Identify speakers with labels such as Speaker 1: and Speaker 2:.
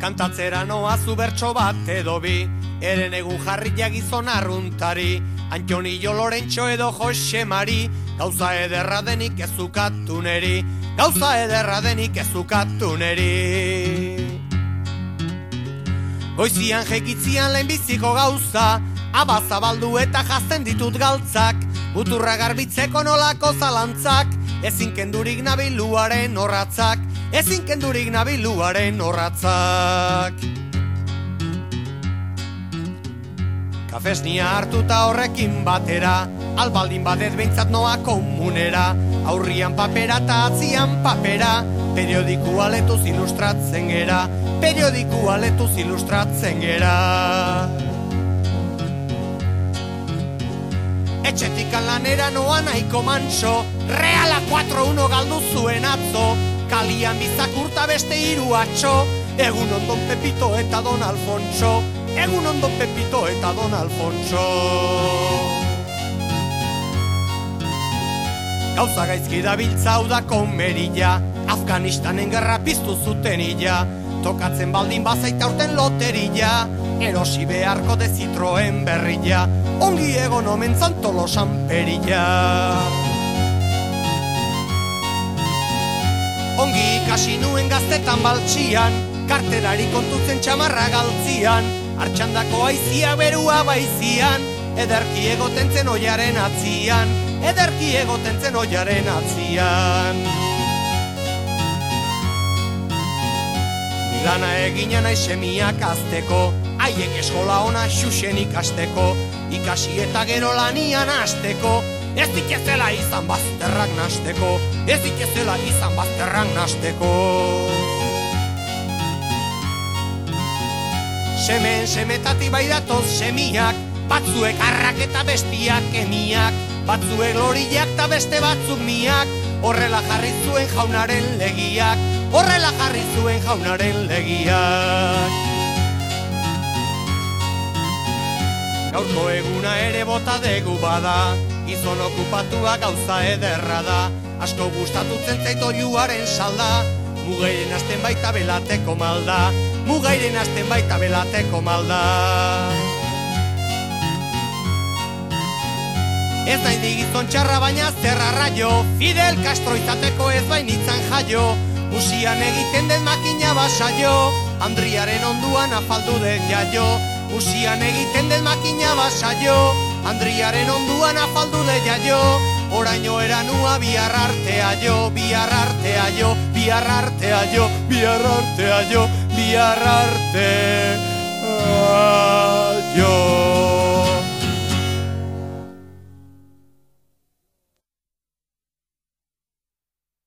Speaker 1: Kantatzera noa zu bertso bat edo bi. Eren egun jarri gizon arruntari. Antonio Lorentxo edo Jose Mari. Gauza ederra denik ezukatu neri. Gauza ederra denik ezukatu neri. Goizian jekitzian lehenbiziko gauza. Abazabaldu eta jazten ditut galtzak. Buturra garbitzeko nolako zalantzak Ezin kendurik nabiluaren horratzak Ezin kendurik nabiluaren horratzak Kafesnia hartuta horrekin batera Albaldin badet behintzat noa komunera Aurrian papera eta atzian papera Periodiku aletuz ilustratzen gera periodiku aletuz ilustratzen gera. Etxetik lanera noa nahiko manso, reala 4-1 galdu zuen atzo, kalian bizakurta beste hiru atxo, egun ondon Pepito eta Don Alfonso, egun ondon Pepito eta Don Alfonso. Gauza gaizki da biltzau da komerilla, Afganistanen gerra piztu zuten illa, Tokatzen baldin bazaita urten loteria. Erosi beharko de zitroen berria. Ongi egon omen zantolo sanperia Ongi ikasi nuen gaztetan baltsian Karterari kontutzen txamarra galtzian. Artxandako aizia berua baizian Ederki egoten zen oiaren atzian Ederki egoten zen oiaren atzian. Lana egina nahi semiak azteko Haiek eskola ona xuxen ikasteko Ikasi eta gero lanian azteko Ez dikezela izan bazterrak nasteko Ez dikezela izan bazterrak nasteko Semen semetati bai datoz semiak Batzuek arrak eta bestiak emiak Batzuek loriak eta beste batzuk miak Horrela jarri zuen jaunaren legiak horrela jarri zuen jaunaren legiak. Gaurko eguna ere bota degu bada, gizon okupatua gauza ederra da, asko gustatu zentzait juaren salda, mugairen asten baita belateko malda, mugairen asten baita belateko malda. Ez nahi digizon txarra baina zerra raio, Fidel Castro izateko ez bainitzan jaio, Musian egiten den makina basaio. Andriaren onduan afaldu den jaio. Musian egiten den makina basaio Andriaren onduan afaldu leia jo Oraino eranua bihar artea jo, bihar artea jo, bihar artea jo, bihar artea jo, bihar artea jo.